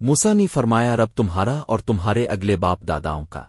موسا نے فرمایا رب تمہارا اور تمہارے اگلے باپ داداؤں کا۔